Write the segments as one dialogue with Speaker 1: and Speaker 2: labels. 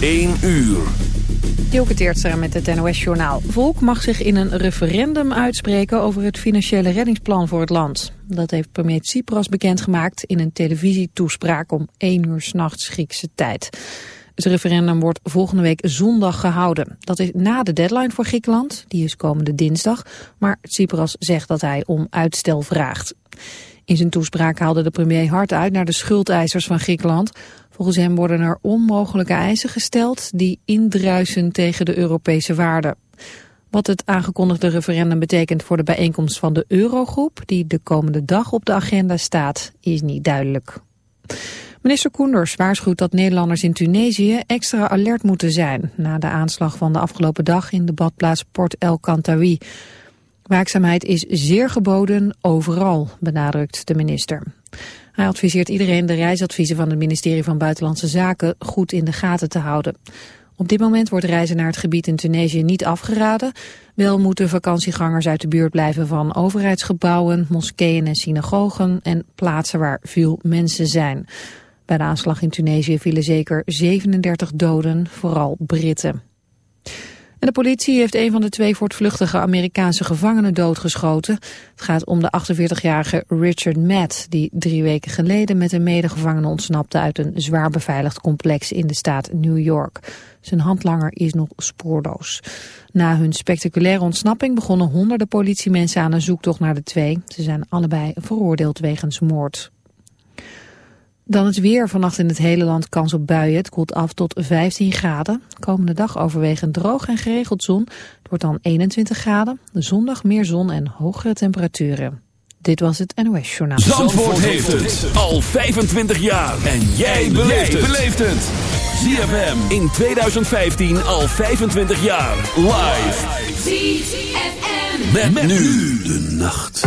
Speaker 1: 1 uur.
Speaker 2: Dielke met het NOS-journaal. Volk mag zich in een referendum uitspreken over het financiële reddingsplan voor het land. Dat heeft premier Tsipras bekendgemaakt in een televisietoespraak om 1 uur s'nachts Griekse tijd. Het referendum wordt volgende week zondag gehouden. Dat is na de deadline voor Griekenland, die is komende dinsdag. Maar Tsipras zegt dat hij om uitstel vraagt. In zijn toespraak haalde de premier hard uit naar de schuldeisers van Griekenland. Volgens hem worden er onmogelijke eisen gesteld die indruisen tegen de Europese waarden. Wat het aangekondigde referendum betekent voor de bijeenkomst van de Eurogroep, die de komende dag op de agenda staat, is niet duidelijk. Minister Koenders waarschuwt dat Nederlanders in Tunesië extra alert moeten zijn... na de aanslag van de afgelopen dag in de badplaats Port El Kantawi. Waakzaamheid is zeer geboden overal, benadrukt de minister. Hij adviseert iedereen de reisadviezen van het ministerie van Buitenlandse Zaken goed in de gaten te houden. Op dit moment wordt reizen naar het gebied in Tunesië niet afgeraden. Wel moeten vakantiegangers uit de buurt blijven van overheidsgebouwen, moskeeën en synagogen en plaatsen waar veel mensen zijn. Bij de aanslag in Tunesië vielen zeker 37 doden, vooral Britten. De politie heeft een van de twee voortvluchtige Amerikaanse gevangenen doodgeschoten. Het gaat om de 48-jarige Richard Matt, die drie weken geleden met een medegevangene ontsnapte uit een zwaar beveiligd complex in de staat New York. Zijn handlanger is nog spoorloos. Na hun spectaculaire ontsnapping begonnen honderden politiemensen aan een zoektocht naar de twee. Ze zijn allebei veroordeeld wegens moord. Dan het weer. Vannacht in het hele land kans op buien. Het koelt af tot 15 graden. Komende dag overwegend droog en geregeld zon. Het wordt dan 21 graden. De zondag meer zon en hogere temperaturen. Dit was het NOS Journaal.
Speaker 1: Zandvoort, heeft het al 25 jaar. En jij beleeft het. ZFM in 2015 al 25 jaar. Live. ZFM. met nu de nacht.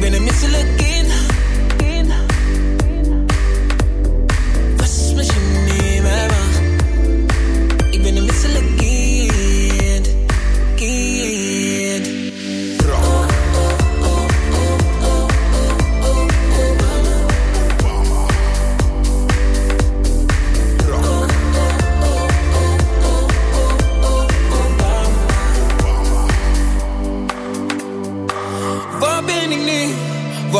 Speaker 3: been a lookin'. look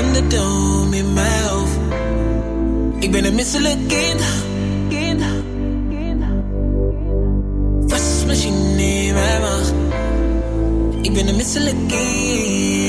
Speaker 4: Thunderdome in mijn hoofd. Ik ben een misselijk kind. kind. Wasmachine in mijn maag. Ik ben een misselijk kind. Kind.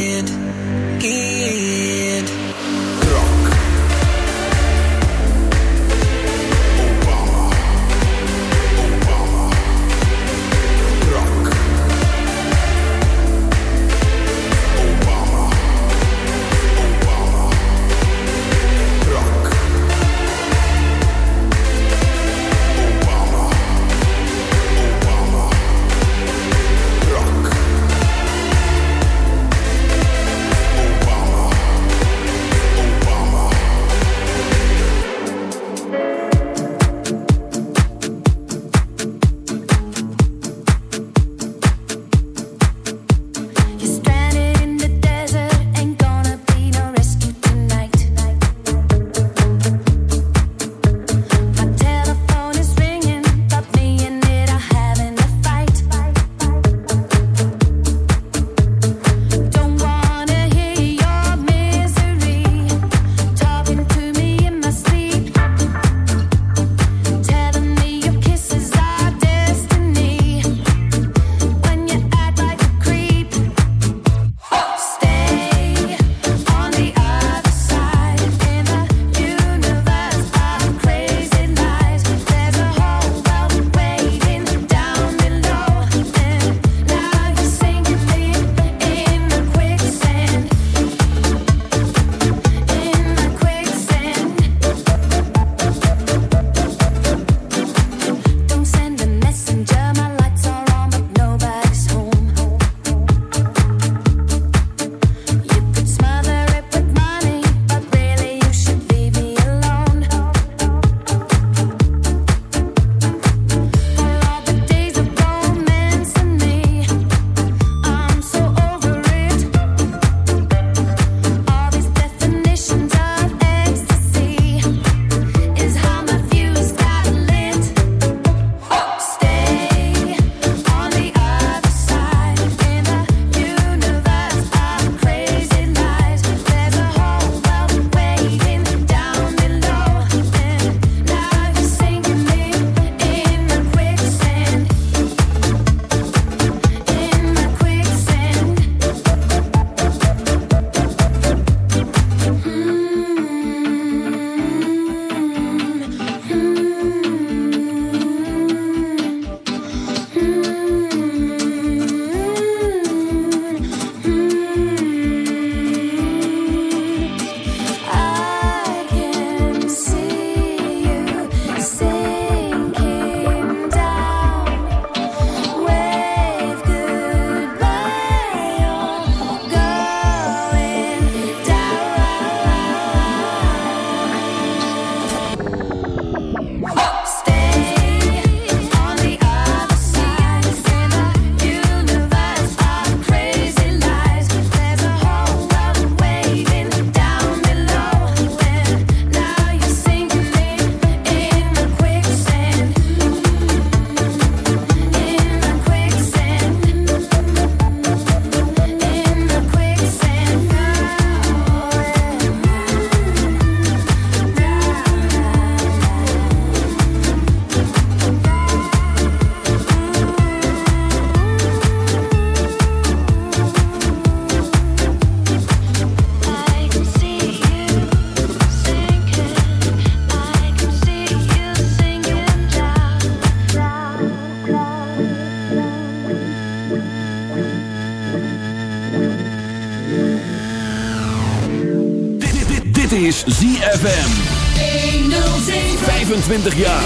Speaker 1: 25 jaar.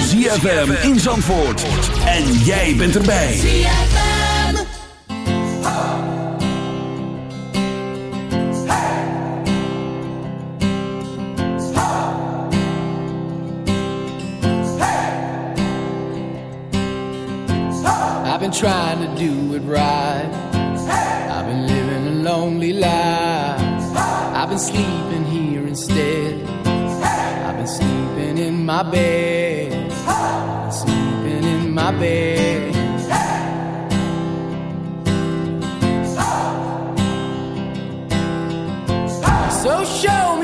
Speaker 1: ZFM in Zandvoort. En jij bent erbij.
Speaker 5: ZFM. Hey.
Speaker 6: I've been trying to do it right. I've been living a lonely life. I've been sleeping here instead. I've been sleeping my bed, hey! sleeping in my bed. Hey! So show me.